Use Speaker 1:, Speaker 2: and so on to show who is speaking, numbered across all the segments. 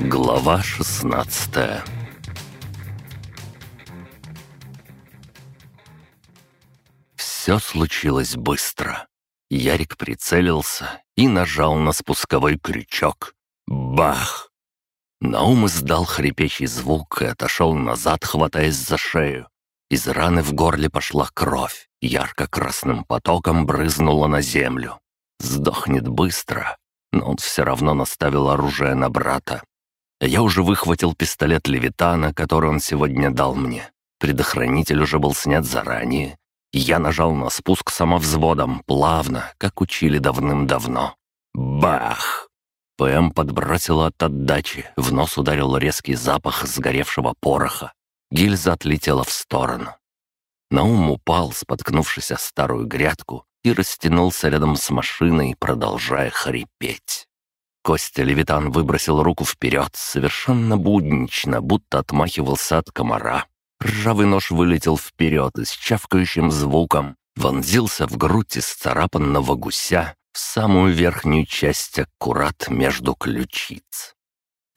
Speaker 1: Глава 16 Все случилось быстро. Ярик прицелился и нажал на спусковой крючок. Бах! Наум издал хрипящий звук и отошел назад, хватаясь за шею. Из раны в горле пошла кровь, ярко-красным потоком брызнула на землю. Сдохнет быстро, но он все равно наставил оружие на брата. Я уже выхватил пистолет Левитана, который он сегодня дал мне. Предохранитель уже был снят заранее. Я нажал на спуск самовзводом, плавно, как учили давным-давно. Бах! ПМ подбросило от отдачи, в нос ударил резкий запах сгоревшего пороха. Гильза отлетела в сторону. Наум упал, споткнувшись о старую грядку, и растянулся рядом с машиной, продолжая хрипеть. Костя Левитан выбросил руку вперед, совершенно буднично, будто отмахивался от комара. Ржавый нож вылетел вперед и с чавкающим звуком вонзился в грудь исцарапанного гуся в самую верхнюю часть аккурат между ключиц.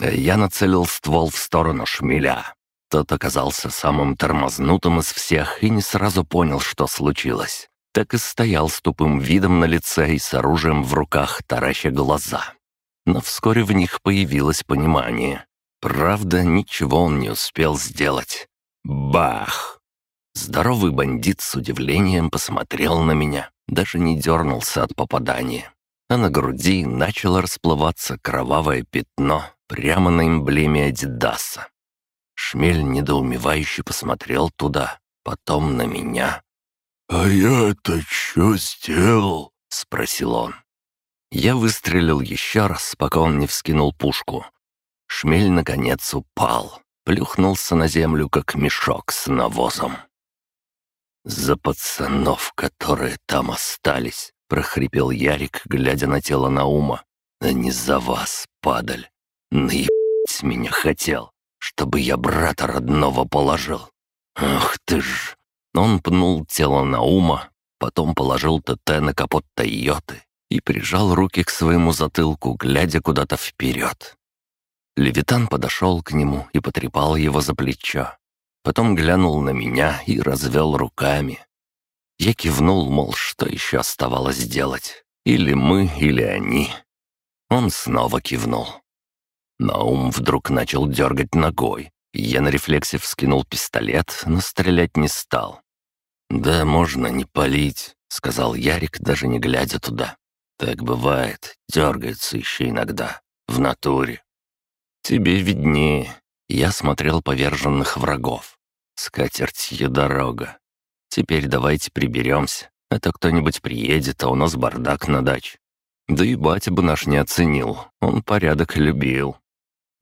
Speaker 1: Я нацелил ствол в сторону шмеля. Тот оказался самым тормознутым из всех и не сразу понял, что случилось так и стоял с тупым видом на лице и с оружием в руках, тараща глаза. Но вскоре в них появилось понимание. Правда, ничего он не успел сделать. Бах! Здоровый бандит с удивлением посмотрел на меня, даже не дернулся от попадания. А на груди начало расплываться кровавое пятно прямо на эмблеме Адидаса. Шмель недоумевающе посмотрел туда, потом на меня,
Speaker 2: «А я это что сделал?» — спросил он.
Speaker 1: Я выстрелил еще раз, пока он не вскинул пушку. Шмель, наконец, упал, плюхнулся на землю, как мешок с навозом. «За пацанов, которые там остались», — прохрипел Ярик, глядя на тело Наума. «А не за вас, падаль. Наебать меня хотел, чтобы я брата родного положил. Ах ты ж, он пнул тело Наума, потом положил ТТ на капот Тойоты и прижал руки к своему затылку, глядя куда-то вперед. Левитан подошел к нему и потрепал его за плечо. Потом глянул на меня и развел руками. Я кивнул, мол, что еще оставалось делать. Или мы, или они. Он снова кивнул. Наум вдруг начал дергать ногой. Я на рефлексе вскинул пистолет, но стрелять не стал. «Да, можно не палить», — сказал Ярик, даже не глядя туда. «Так бывает, дергается еще иногда, в натуре». «Тебе виднее». Я смотрел поверженных врагов. Скатертью дорога. Теперь давайте приберемся. Это кто-нибудь приедет, а у нас бардак на даче. Да и батя бы наш не оценил, он порядок любил.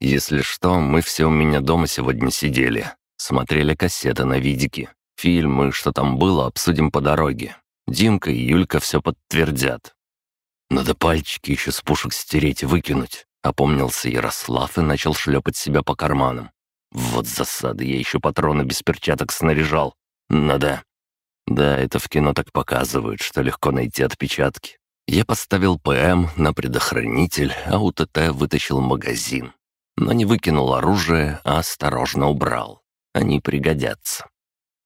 Speaker 1: Если что, мы все у меня дома сегодня сидели, смотрели кассеты на видике. Фильмы, что там было, обсудим по дороге. Димка и Юлька все подтвердят. Надо пальчики еще с пушек стереть и выкинуть. Опомнился Ярослав и начал шлепать себя по карманам. Вот засады, я еще патроны без перчаток снаряжал. Надо. Да, это в кино так показывают, что легко найти отпечатки. Я поставил ПМ на предохранитель, а у ТТ вытащил магазин. Но не выкинул оружие, а осторожно убрал. Они пригодятся.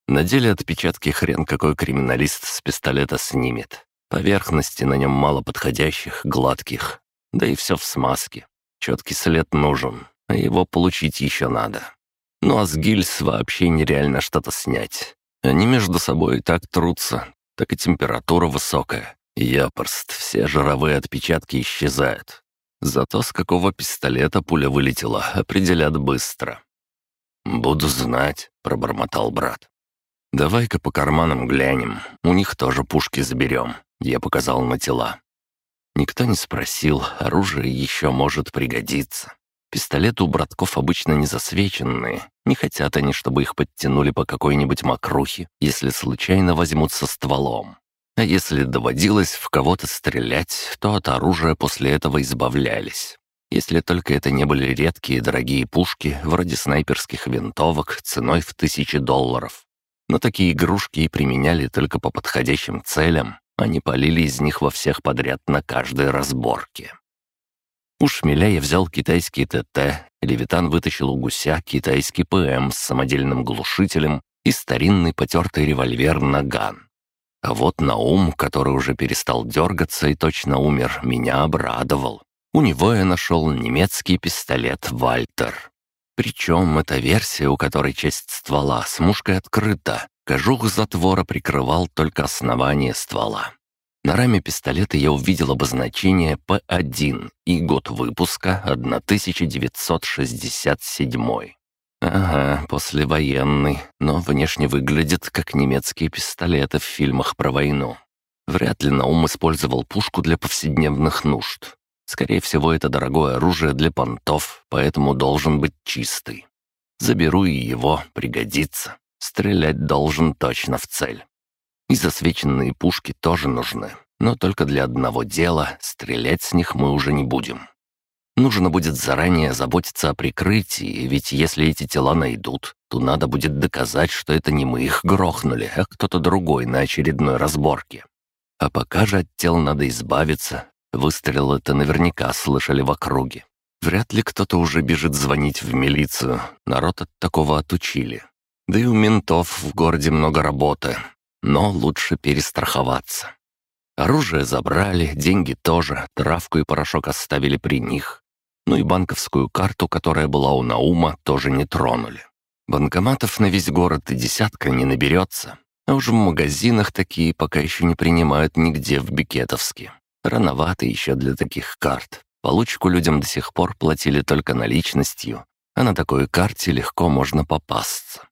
Speaker 1: На деле отпечатки хрен какой криминалист с пистолета снимет. Поверхности на нем мало подходящих, гладких. Да и все в смазке. Четкий след нужен, а его получить еще надо. Ну а с гильз вообще нереально что-то снять. Они между собой и так трутся, так и температура высокая. Япорст, все жировые отпечатки исчезают. Зато с какого пистолета пуля вылетела, определят быстро. «Буду знать», — пробормотал брат. «Давай-ка по карманам глянем, у них тоже пушки заберем», — я показал на тела. Никто не спросил, оружие еще может пригодиться. Пистолеты у братков обычно не засвеченные, не хотят они, чтобы их подтянули по какой-нибудь мокрухе, если случайно возьмут со стволом. А если доводилось в кого-то стрелять, то от оружия после этого избавлялись. Если только это не были редкие дорогие пушки, вроде снайперских винтовок, ценой в тысячи долларов. Но такие игрушки и применяли только по подходящим целям, не полили из них во всех подряд на каждой разборке. У шмеля я взял китайский ТТ, Левитан вытащил у гуся китайский ПМ с самодельным глушителем и старинный потертый револьвер «Наган». А вот Наум, который уже перестал дергаться и точно умер, меня обрадовал. У него я нашел немецкий пистолет «Вальтер». Причем эта версия, у которой часть ствола с мушкой открыта, кожух затвора прикрывал только основание ствола. На раме пистолета я увидел обозначение П1 и год выпуска 1967. Ага, послевоенный, но внешне выглядит как немецкие пистолеты в фильмах про войну. Вряд ли Наум использовал пушку для повседневных нужд. Скорее всего, это дорогое оружие для понтов, поэтому должен быть чистый. Заберу и его, пригодится. Стрелять должен точно в цель. И засвеченные пушки тоже нужны, но только для одного дела, стрелять с них мы уже не будем. Нужно будет заранее заботиться о прикрытии, ведь если эти тела найдут, то надо будет доказать, что это не мы их грохнули, а кто-то другой на очередной разборке. А пока же от тел надо избавиться, Выстрелы-то наверняка слышали в округе. Вряд ли кто-то уже бежит звонить в милицию. Народ от такого отучили. Да и у ментов в городе много работы. Но лучше перестраховаться. Оружие забрали, деньги тоже, травку и порошок оставили при них. Ну и банковскую карту, которая была у Наума, тоже не тронули. Банкоматов на весь город и десятка не наберется. А уж в магазинах такие пока еще не принимают нигде в Бикетовске. Рановато еще для таких карт. Получку людям до сих пор платили только наличностью, а на такой карте легко можно попасться.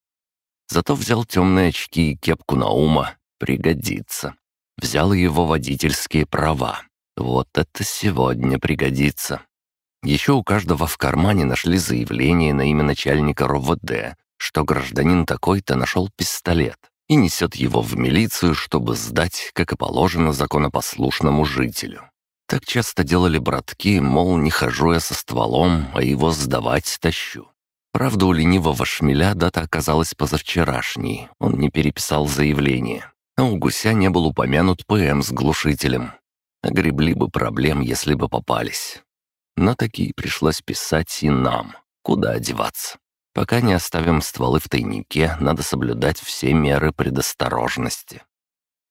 Speaker 1: Зато взял темные очки и кепку Наума. Пригодится. Взял его водительские права. Вот это сегодня пригодится. Еще у каждого в кармане нашли заявление на имя начальника РОВД, что гражданин такой-то нашел пистолет и несет его в милицию, чтобы сдать, как и положено законопослушному жителю. Так часто делали братки, мол, не хожу я со стволом, а его сдавать тащу. Правда, у ленивого шмеля дата оказалась позавчерашней, он не переписал заявление. А у гуся не был упомянут ПМ с глушителем. Огребли бы проблем, если бы попались. Но такие пришлось писать и нам. Куда одеваться? Пока не оставим стволы в тайнике, надо соблюдать все меры предосторожности.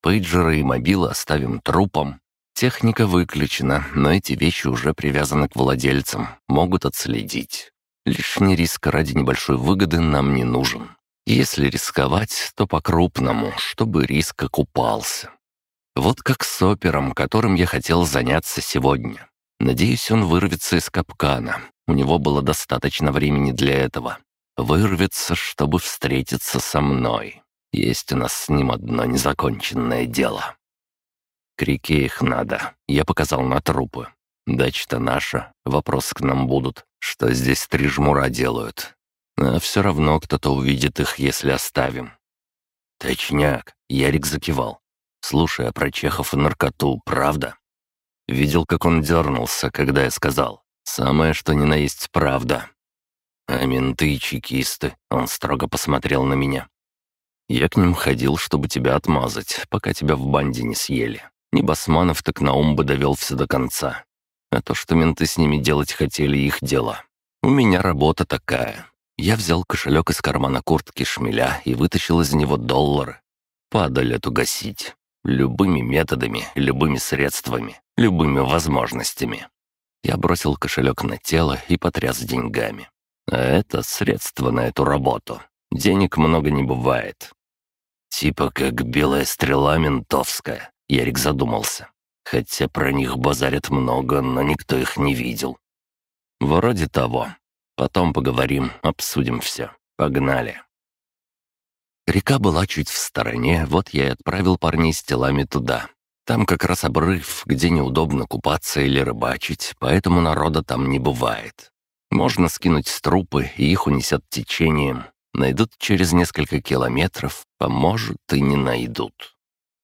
Speaker 1: Пейджеры и мобилы оставим трупом. Техника выключена, но эти вещи уже привязаны к владельцам, могут отследить. Лишний риск ради небольшой выгоды нам не нужен. Если рисковать, то по-крупному, чтобы риск окупался. Вот как с опером, которым я хотел заняться сегодня. Надеюсь, он вырвется из капкана. У него было достаточно времени для этого. Вырвется, чтобы встретиться со мной. Есть у нас с ним одно незаконченное дело. К реке их надо. Я показал на трупы. Дача-то наша. Вопрос к нам будут. Что здесь три жмура делают? А все равно кто-то увидит их, если оставим. Точняк. Ярик закивал. Слушай, а про Чехов и наркоту, правда? Видел, как он дернулся, когда я сказал. Самое, что ни на есть правда. А менты и чекисты, он строго посмотрел на меня. Я к ним ходил, чтобы тебя отмазать, пока тебя в банде не съели. Не Басманов, так на ум бы довел все до конца. А то, что менты с ними делать хотели, их дело. У меня работа такая. Я взял кошелек из кармана куртки шмеля и вытащил из него доллары. Падаль эту гасить. Любыми методами, любыми средствами, любыми возможностями. Я бросил кошелек на тело и потряс деньгами. А это средство на эту работу. Денег много не бывает. Типа как белая стрела ментовская, Ярик задумался. Хотя про них базарят много, но никто их не видел. Вроде того. Потом поговорим, обсудим все. Погнали. Река была чуть в стороне, вот я и отправил парней с телами туда. Там как раз обрыв, где неудобно купаться или рыбачить, поэтому народа там не бывает. Можно скинуть с трупы, и их унесет течением. Найдут через несколько километров, а может и не найдут.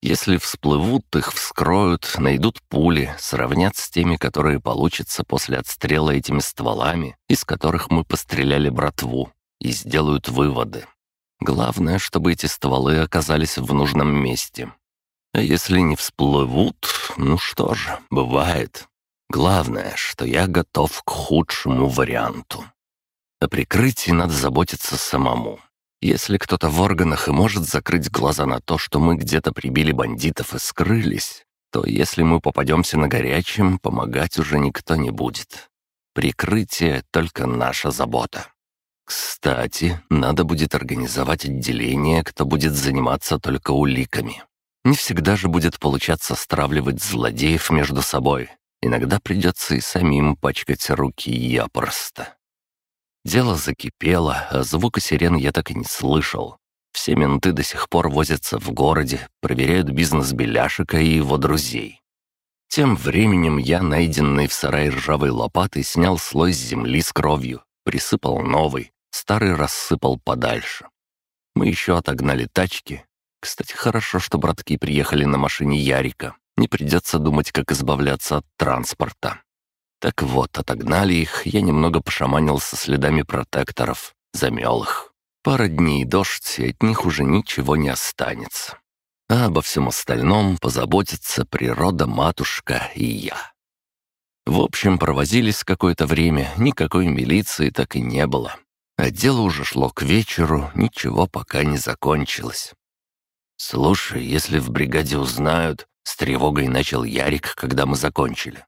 Speaker 1: Если всплывут, их вскроют, найдут пули, сравнят с теми, которые получатся после отстрела этими стволами, из которых мы постреляли братву, и сделают выводы. Главное, чтобы эти стволы оказались в нужном месте. А если не всплывут, ну что ж, бывает. Главное, что я готов к худшему варианту. О прикрытии надо заботиться самому. Если кто-то в органах и может закрыть глаза на то, что мы где-то прибили бандитов и скрылись, то если мы попадемся на горячем, помогать уже никто не будет. Прикрытие — только наша забота. Кстати, надо будет организовать отделение, кто будет заниматься только уликами. Не всегда же будет получаться стравливать злодеев между собой. Иногда придется и самим пачкать руки я просто. Дело закипело, а звука сирен я так и не слышал. Все менты до сих пор возятся в городе, проверяют бизнес Беляшика и его друзей. Тем временем я, найденный в сарае ржавой лопатой, снял слой земли с кровью, присыпал новый, старый рассыпал подальше. Мы еще отогнали тачки. Кстати, хорошо, что братки приехали на машине Ярика. Не придется думать, как избавляться от транспорта. Так вот, отогнали их, я немного пошаманил со следами протекторов, замел их. Пара дней дождь, и от них уже ничего не останется. А обо всем остальном позаботится природа, матушка и я. В общем, провозились какое-то время, никакой милиции так и не было. А дело уже шло к вечеру, ничего пока не закончилось. «Слушай, если в бригаде узнают...» — с тревогой начал Ярик, когда мы закончили.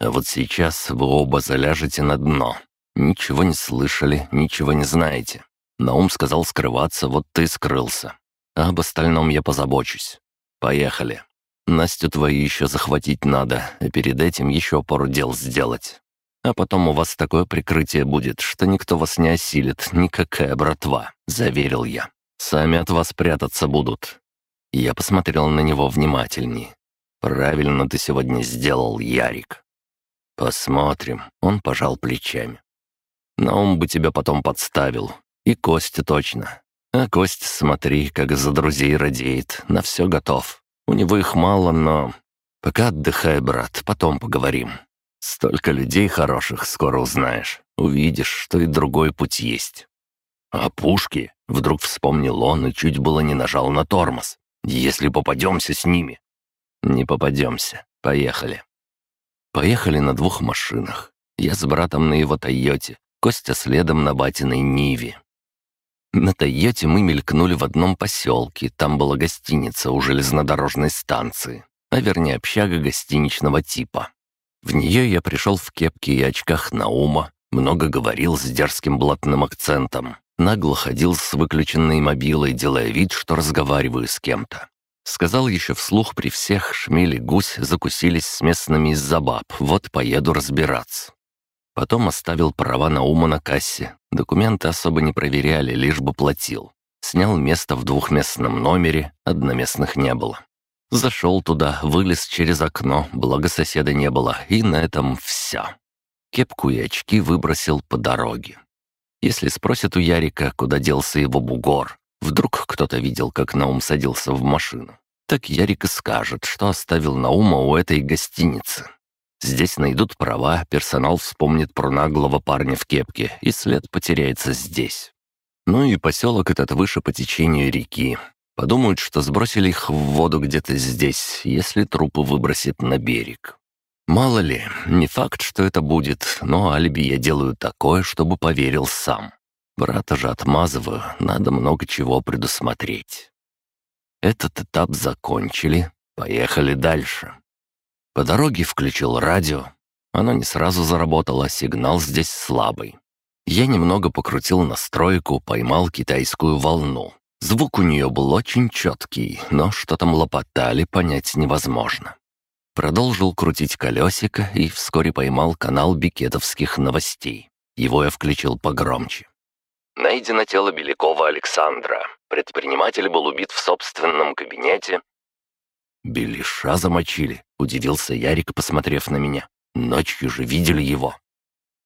Speaker 1: «А вот сейчас вы оба заляжете на дно. Ничего не слышали, ничего не знаете. Наум сказал скрываться, вот ты скрылся. А об остальном я позабочусь. Поехали. Настю твою еще захватить надо, и перед этим еще пару дел сделать. А потом у вас такое прикрытие будет, что никто вас не осилит, никакая братва», — заверил я. «Сами от вас прятаться будут». Я посмотрел на него внимательней. «Правильно ты сегодня сделал, Ярик». «Посмотрим», — он пожал плечами. «Наум бы тебя потом подставил. И Костя точно. А Кость, смотри, как за друзей радеет, на все готов. У него их мало, но... Пока отдыхай, брат, потом поговорим. Столько людей хороших скоро узнаешь. Увидишь, что и другой путь есть. А пушки? Вдруг вспомнил он и чуть было не нажал на тормоз. Если попадемся с ними. Не попадемся. Поехали. Поехали на двух машинах. Я с братом на его Тойоте, Костя следом на батиной Ниве. На Тойоте мы мелькнули в одном поселке, там была гостиница у железнодорожной станции, а вернее общага гостиничного типа. В нее я пришел в кепке и очках Наума, много говорил с дерзким блатным акцентом, нагло ходил с выключенной мобилой, делая вид, что разговариваю с кем-то. Сказал еще вслух при всех, шмели гусь закусились с местными из-за баб, вот поеду разбираться. Потом оставил права на ума на кассе. Документы особо не проверяли, лишь бы платил. Снял место в двухместном номере, одноместных не было. Зашел туда, вылез через окно, благо соседа не было, и на этом все. Кепку и очки выбросил по дороге. Если спросят у Ярика, куда делся его бугор, вдруг кто-то видел, как Наум садился в машину, так Ярик и скажет, что оставил Наума у этой гостиницы. Здесь найдут права, персонал вспомнит про наглого парня в кепке, и след потеряется здесь. Ну и поселок этот выше по течению реки. Подумают, что сбросили их в воду где-то здесь, если трупы выбросит на берег. Мало ли, не факт, что это будет, но алиби я делаю такое, чтобы поверил сам. Брата же отмазываю, надо много чего предусмотреть. Этот этап закончили, поехали дальше. По дороге включил радио. Оно не сразу заработало, сигнал здесь слабый. Я немного покрутил настройку, поймал китайскую волну. Звук у нее был очень четкий, но что там лопотали, понять невозможно. Продолжил крутить колесико и вскоре поймал канал бикетовских новостей. Его я включил погромче. Найдено тело Белякова Александра. Предприниматель был убит в собственном кабинете «Белиша замочили», — удивился Ярик, посмотрев на меня. «Ночью же видели его».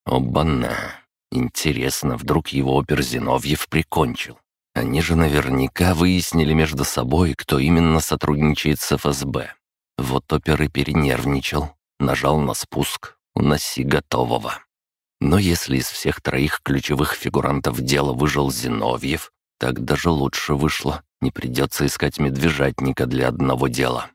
Speaker 1: «Оба-на! Интересно, вдруг его опер Зиновьев прикончил. Они же наверняка выяснили между собой, кто именно сотрудничает с ФСБ. Вот опер и перенервничал, нажал на спуск, уноси готового. Но если из всех троих ключевых фигурантов дела выжил Зиновьев, так даже лучше вышло. Не придется искать медвежатника для одного дела.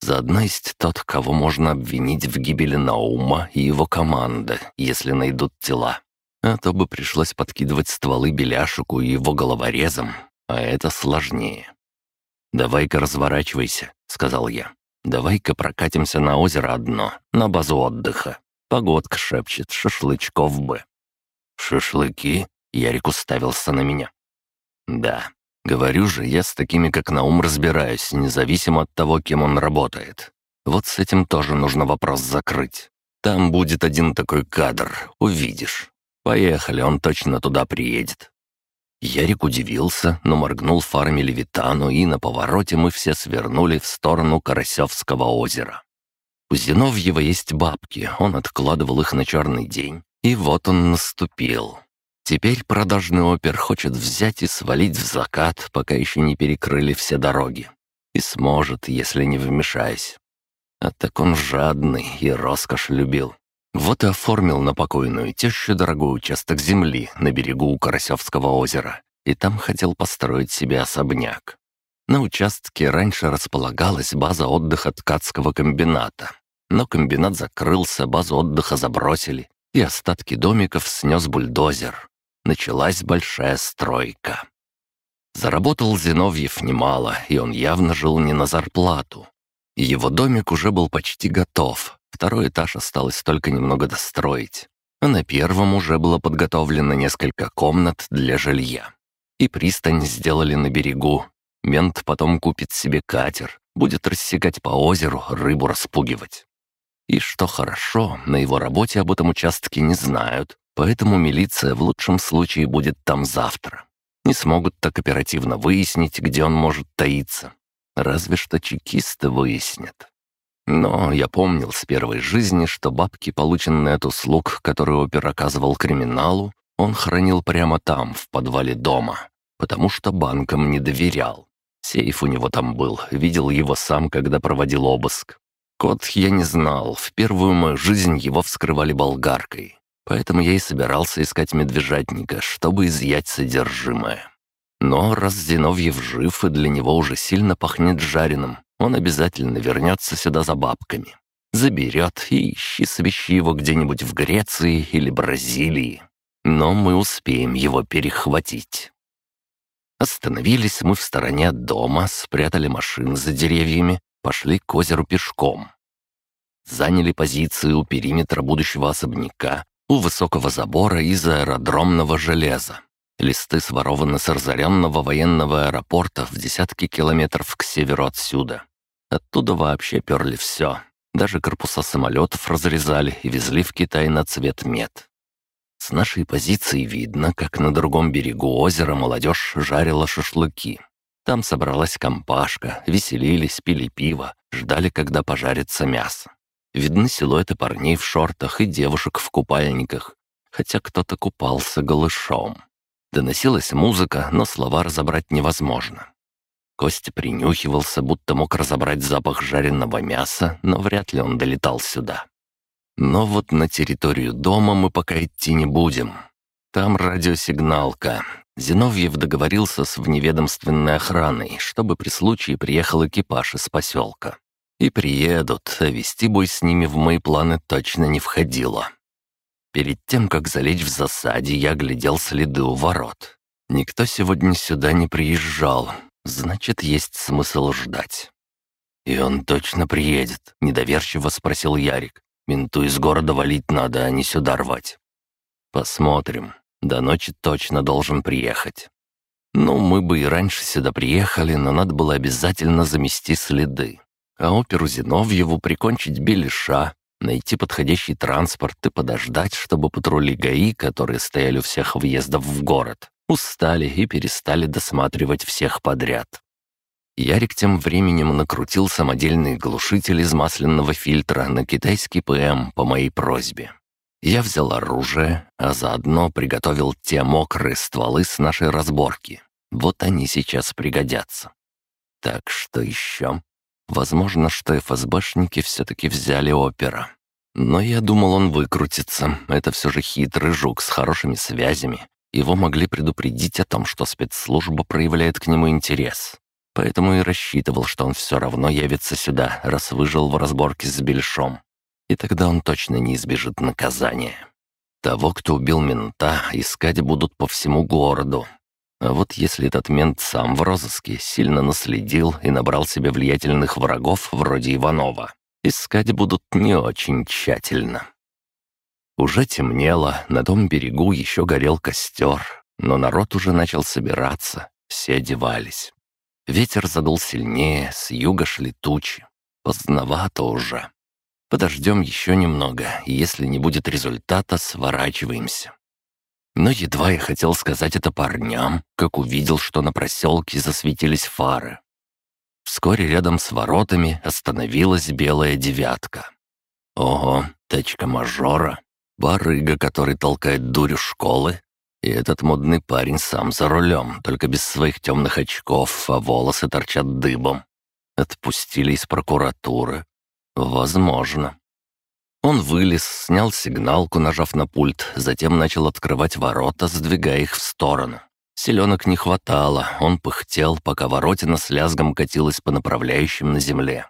Speaker 1: Заодно есть тот, кого можно обвинить в гибели Наума и его команды, если найдут тела. А то бы пришлось подкидывать стволы Беляшику и его головорезам, а это сложнее. «Давай-ка разворачивайся», — сказал я. «Давай-ка прокатимся на озеро одно, на базу отдыха. Погодка шепчет, шашлычков бы». «Шашлыки?» — Ярик уставился на меня. «Да, говорю же, я с такими, как Наум, разбираюсь, независимо от того, кем он работает. Вот с этим тоже нужно вопрос закрыть. Там будет один такой кадр, увидишь. Поехали, он точно туда приедет». Ярик удивился, но моргнул фарами Левитану, и на повороте мы все свернули в сторону Карасевского озера. У Зиновьева есть бабки, он откладывал их на черный день, и вот он наступил. Теперь продажный опер хочет взять и свалить в закат, пока еще не перекрыли все дороги. И сможет, если не вмешаюсь. А так он жадный и роскошь любил. Вот и оформил на покойную тещу дорогой участок земли на берегу у Карасевского озера, и там хотел построить себе особняк. На участке раньше располагалась база отдыха ткацкого комбината, но комбинат закрылся, базу отдыха забросили, и остатки домиков снес бульдозер. Началась большая стройка. Заработал Зиновьев немало, и он явно жил не на зарплату. Его домик уже был почти готов, Второй этаж осталось только немного достроить. А на первом уже было подготовлено несколько комнат для жилья. И пристань сделали на берегу. Мент потом купит себе катер, будет рассекать по озеру, рыбу распугивать. И что хорошо, на его работе об этом участке не знают, поэтому милиция в лучшем случае будет там завтра. Не смогут так оперативно выяснить, где он может таиться. Разве что чекисты выяснят. Но я помнил с первой жизни, что бабки, полученные от услуг, которые опер оказывал криминалу, он хранил прямо там, в подвале дома, потому что банкам не доверял. Сейф у него там был, видел его сам, когда проводил обыск. Код я не знал, в первую мою жизнь его вскрывали болгаркой, поэтому я и собирался искать медвежатника, чтобы изъять содержимое. Но раз Зиновьев жив и для него уже сильно пахнет жареным, он обязательно вернется сюда за бабками. Заберет и ищи свищи его где-нибудь в Греции или Бразилии. Но мы успеем его перехватить. Остановились мы в стороне от дома, спрятали машины за деревьями, пошли к озеру пешком. Заняли позиции у периметра будущего особняка, у высокого забора из аэродромного железа. Листы сворованы с разоренного военного аэропорта в десятки километров к северу отсюда. Оттуда вообще перли все. Даже корпуса самолетов разрезали и везли в Китай на цвет мед. С нашей позиции видно, как на другом берегу озера молодежь жарила шашлыки. Там собралась компашка, веселились, пили пиво, ждали, когда пожарится мясо. Видны силуэты парней в шортах и девушек в купальниках, хотя кто-то купался голышом. Доносилась музыка, но слова разобрать невозможно. Костя принюхивался, будто мог разобрать запах жареного мяса, но вряд ли он долетал сюда. Но вот на территорию дома мы пока идти не будем. Там радиосигналка. Зиновьев договорился с вневедомственной охраной, чтобы при случае приехал экипаж из поселка. И приедут, а вести бой с ними в мои планы точно не входило. Перед тем, как залечь в засаде, я глядел следы у ворот. Никто сегодня сюда не приезжал, значит, есть смысл ждать. «И он точно приедет?» — недоверчиво спросил Ярик. «Менту из города валить надо, а не сюда рвать». «Посмотрим. До ночи точно должен приехать». «Ну, мы бы и раньше сюда приехали, но надо было обязательно замести следы. А оперу Зиновьеву прикончить Белиша, найти подходящий транспорт и подождать, чтобы патрули ГАИ, которые стояли у всех въездов в город, устали и перестали досматривать всех подряд. Ярик тем временем накрутил самодельный глушитель из масляного фильтра на китайский ПМ по моей просьбе. Я взял оружие, а заодно приготовил те мокрые стволы с нашей разборки. Вот они сейчас пригодятся. Так что еще? Возможно, что ФСБшники все-таки взяли опера. Но я думал, он выкрутится. Это все же хитрый жук с хорошими связями. Его могли предупредить о том, что спецслужба проявляет к нему интерес. поэтому и рассчитывал, что он все равно явится сюда, раз выжил в разборке с Бельшом. И тогда он точно не избежит наказания. Того, кто убил мента, искать будут по всему городу. А вот если этот мент сам в розыске сильно наследил и набрал себе влиятельных врагов вроде Иванова, искать будут не очень тщательно. Уже темнело, на том берегу еще горел костер, но народ уже начал собираться, все одевались. Ветер задул сильнее, с юга шли тучи. Поздновато уже. Подождем еще немного, и если не будет результата, сворачиваемся. Но едва я хотел сказать это парням, как увидел, что на проселке засветились фары. Вскоре рядом с воротами остановилась белая девятка. Ого, тачка мажора, барыга, который толкает дурю школы, и этот модный парень сам за рулем, только без своих темных очков, а волосы торчат дыбом. Отпустили из прокуратуры, Возможно. Он вылез, снял сигналку, нажав на пульт, затем начал открывать ворота, сдвигая их в сторону. Селенок не хватало, он пыхтел, пока воротина с лязгом катилась по направляющим на земле.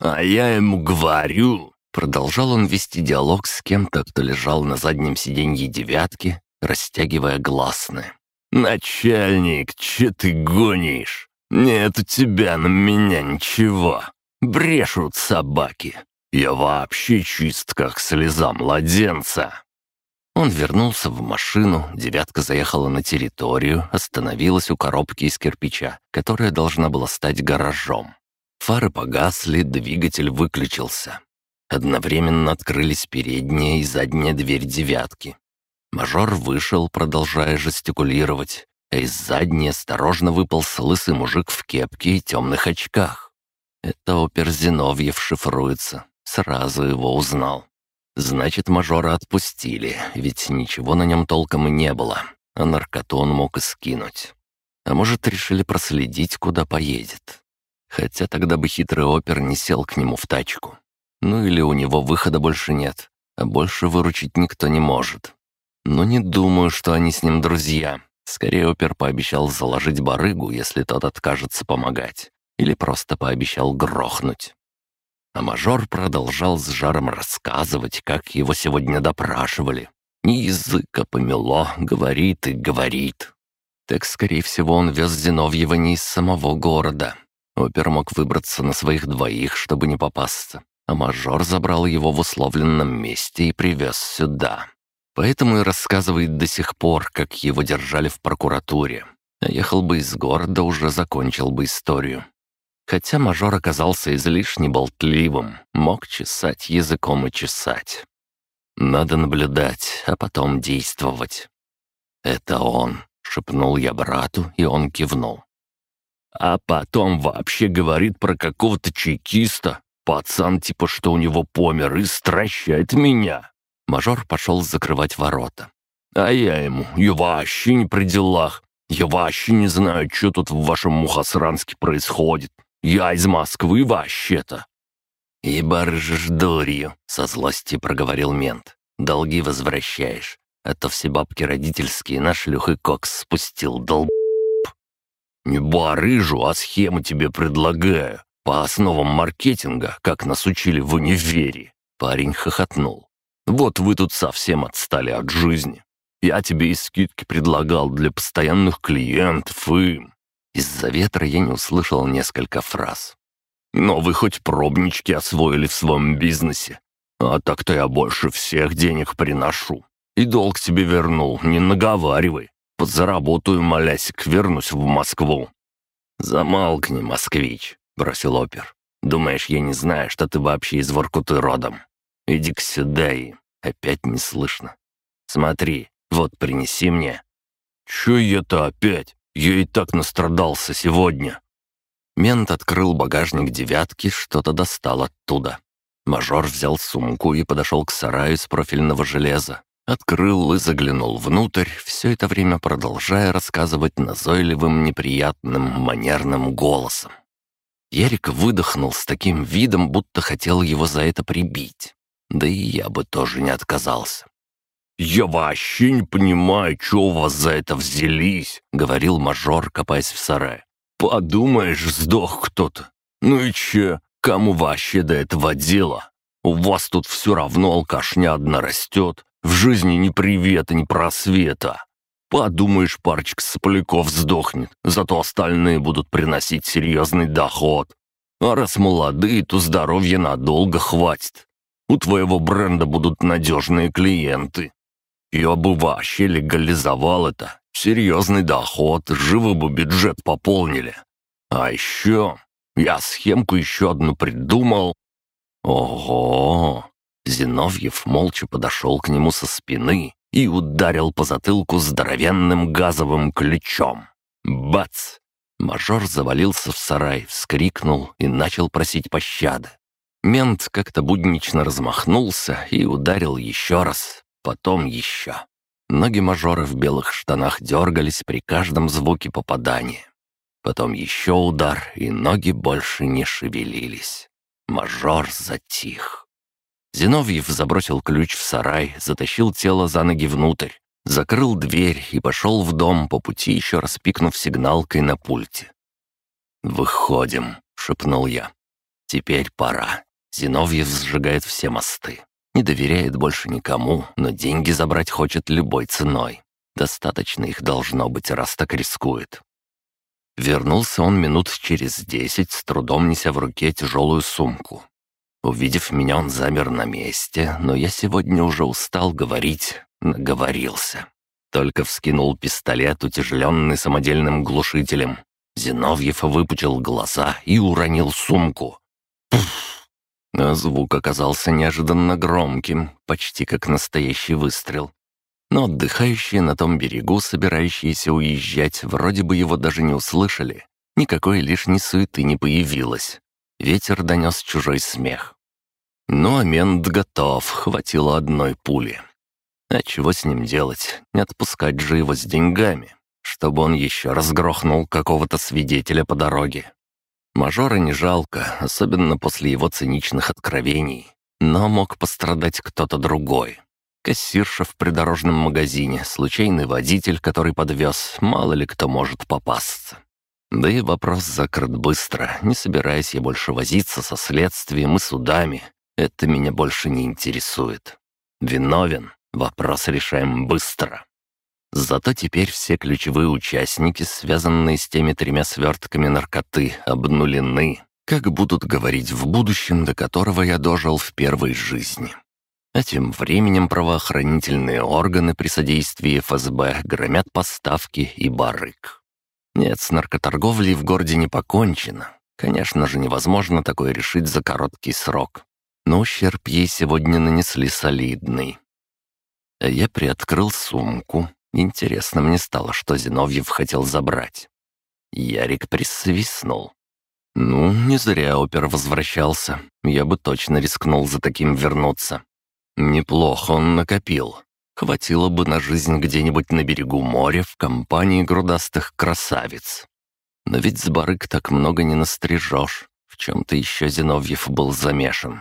Speaker 1: «А я ему говорю!» Продолжал он вести диалог с кем-то, кто лежал на заднем сиденье девятки, растягивая гласные. «Начальник, че ты гонишь? Нет у тебя на меня ничего. Брешут собаки. Я вообще чист, как слеза младенца». Он вернулся в машину, девятка заехала на территорию, остановилась у коробки из кирпича, которая должна была стать гаражом. Фары погасли, двигатель выключился. Одновременно открылись передняя и задняя дверь девятки. Мажор вышел, продолжая жестикулировать, а из задней осторожно выпал лысый мужик в кепке и темных очках. Это опер Зиновьев шифруется. Сразу его узнал. Значит, мажора отпустили, ведь ничего на нем толком и не было, а наркоту он мог и скинуть. А может, решили проследить, куда поедет. Хотя тогда бы хитрый опер не сел к нему в тачку. Ну или у него выхода больше нет, а больше выручить никто не может. Но не думаю, что они с ним друзья. Скорее, опер пообещал заложить барыгу, если тот откажется помогать или просто пообещал грохнуть. А мажор продолжал с жаром рассказывать, как его сегодня допрашивали. Ни языка помело, говорит и говорит. Так, скорее всего, он вез Зиновьева не из самого города. Опер мог выбраться на своих двоих, чтобы не попасться, а мажор забрал его в условленном месте и привез сюда. Поэтому и рассказывает до сих пор, как его держали в прокуратуре. А ехал бы из города, уже закончил бы историю. Хотя мажор оказался излишне болтливым, мог чесать языком и чесать. Надо наблюдать, а потом действовать. «Это он», — шепнул я брату, и он кивнул. А потом вообще говорит про какого-то чекиста. Пацан типа что у него помер и стращает меня. Мажор пошел закрывать ворота. А я ему, я вообще не при делах. Я вообще не знаю, что тут в вашем Мухасранске происходит. Я из Москвы вообще-то». «И баржешь дурью», — со злости проговорил мент. «Долги возвращаешь, а то все бабки родительские на шлюх и кокс спустил, долб...» «Не барыжу, а схему тебе предлагаю. По основам маркетинга, как нас учили в универе». Парень хохотнул. «Вот вы тут совсем отстали от жизни. Я тебе и скидки предлагал для постоянных клиентов и...» Из-за ветра я не услышал несколько фраз. «Но вы хоть пробнички освоили в своем бизнесе. А так-то я больше всех денег приношу. И долг тебе вернул, не наговаривай. Подзаработаю, молясик, вернусь в Москву». «Замолкни, москвич», — бросил опер. «Думаешь, я не знаю, что ты вообще из Воркуты родом? Иди-ка сюда и...» Опять не слышно. «Смотри, вот принеси мне». «Чё это опять?» Я и так настрадался сегодня». Мент открыл багажник девятки, что-то достал оттуда. Мажор взял сумку и подошел к сараю из профильного железа. Открыл и заглянул внутрь, все это время продолжая рассказывать назойливым, неприятным, манерным голосом. Ярик выдохнул с таким видом, будто хотел его за это прибить. Да и я бы тоже не отказался. «Я вообще не понимаю, что у вас за это взялись», — говорил мажор, копаясь в сарае. Подумаешь, сдох кто-то. Ну и че, кому вообще до этого дела? У вас тут все равно алкашня одна растет. В жизни ни привета, ни просвета. Подумаешь, парочка сопляков сдохнет, зато остальные будут приносить серьезный доход. А раз молодые, то здоровья надолго хватит. У твоего бренда будут надежные клиенты. Я бы вообще легализовал это. Серьезный доход, живо бы бюджет пополнили. А еще я схемку еще одну придумал. Ого! Зиновьев молча подошел к нему со спины и ударил по затылку здоровенным газовым ключом. Бац! Мажор завалился в сарай, вскрикнул и начал просить пощады. Мент как-то буднично размахнулся и ударил еще раз, потом еще. Ноги мажора в белых штанах дергались при каждом звуке попадания. Потом еще удар, и ноги больше не шевелились. Мажор затих. Зиновьев забросил ключ в сарай, затащил тело за ноги внутрь, закрыл дверь и пошел в дом, по пути еще раз пикнув сигналкой на пульте. «Выходим», — шепнул я. «Теперь пора. Зиновьев сжигает все мосты. Не доверяет больше никому, но деньги забрать хочет любой ценой. Достаточно их должно быть, раз так рискует. Вернулся он минут через десять, с трудом неся в руке тяжелую сумку. Увидев меня, он замер на месте, но я сегодня уже устал говорить, наговорился. Только вскинул пистолет, утяжеленный самодельным глушителем. Зиновьев выпучил глаза и уронил сумку. Пуф! А звук оказался неожиданно громким, почти как настоящий выстрел. Но отдыхающие на том берегу, собирающиеся уезжать, вроде бы его даже не услышали. Никакой лишней суеты не появилось. Ветер донес чужой смех. Ну а готов, хватило одной пули. А чего с ним делать? Не отпускать же его с деньгами, чтобы он еще раз грохнул какого-то свидетеля по дороге. Мажора не жалко, особенно после его циничных откровений. Но мог пострадать кто-то другой. Кассирша в придорожном магазине, случайный водитель, который подвез, мало ли кто может попасться. Да и вопрос закрыт быстро, не собираясь я больше возиться со следствием и судами. Это меня больше не интересует. Виновен, вопрос решаем быстро. Зато теперь все ключевые участники, связанные с теми тремя свертками наркоты, обнулены, как будут говорить в будущем, до которого я дожил в первой жизни. А тем временем правоохранительные органы при содействии ФСБ громят поставки и барык. Нет, с наркоторговлей в городе не покончено. Конечно же, невозможно такое решить за короткий срок. Но ущерб ей сегодня нанесли солидный. Я приоткрыл сумку, Интересно мне стало, что Зиновьев хотел забрать. Ярик присвистнул. «Ну, не зря опер возвращался. Я бы точно рискнул за таким вернуться. Неплохо он накопил. Хватило бы на жизнь где-нибудь на берегу моря в компании грудастых красавиц. Но ведь с барык так много не настрижешь. В чем-то еще Зиновьев был замешан.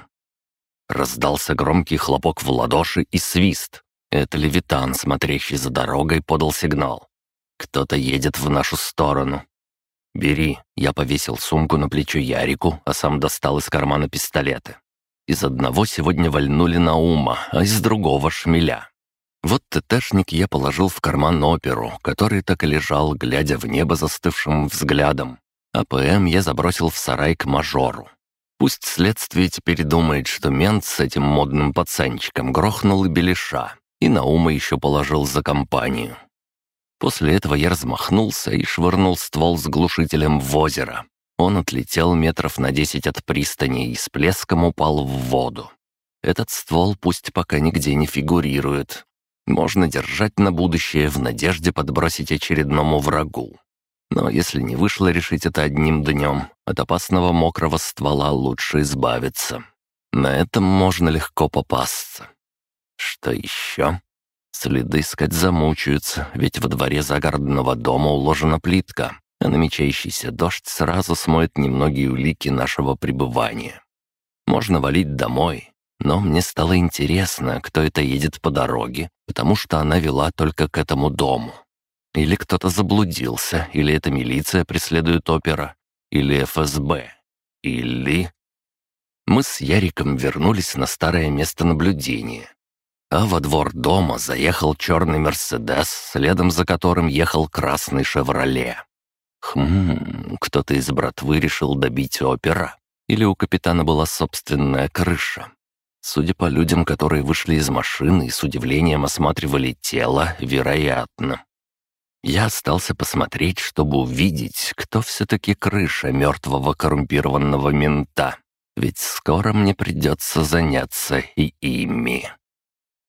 Speaker 1: Раздался громкий хлопок в ладоши и свист. Это Левитан, смотрящий за дорогой, подал сигнал. «Кто-то едет в нашу сторону». «Бери». Я повесил сумку на плечо Ярику, а сам достал из кармана пистолеты. Из одного сегодня вальнули на ума, а из другого — шмеля. Вот ТТшник я положил в карман оперу, который так и лежал, глядя в небо застывшим взглядом. А ПМ я забросил в сарай к мажору. Пусть следствие теперь думает, что мент с этим модным пацанчиком грохнул и белиша, и на ума еще положил за компанию. После этого я размахнулся и швырнул ствол с глушителем в озеро. Он отлетел метров на десять от пристани и с плеском упал в воду. Этот ствол пусть пока нигде не фигурирует. Можно держать на будущее в надежде подбросить очередному врагу. Но если не вышло решить это одним днем, от опасного мокрого ствола лучше избавиться. На этом можно легко попасться. Что еще? Следы искать замучаются, ведь во дворе загородного дома уложена плитка, а намечающийся дождь сразу смоет немногие улики нашего пребывания. Можно валить домой, но мне стало интересно, кто это едет по дороге, потому что она вела только к этому дому. Или кто-то заблудился, или это милиция преследует опера, или ФСБ, или... Мы с Яриком вернулись на старое место наблюдения. А во двор дома заехал черный «Мерседес», следом за которым ехал красный «Шевроле». Хм, кто-то из братвы решил добить опера. Или у капитана была собственная крыша. Судя по людям, которые вышли из машины и с удивлением осматривали тело, вероятно. Я остался посмотреть, чтобы увидеть, кто все-таки крыша мертвого коррумпированного мента. Ведь скоро мне придется заняться и ими.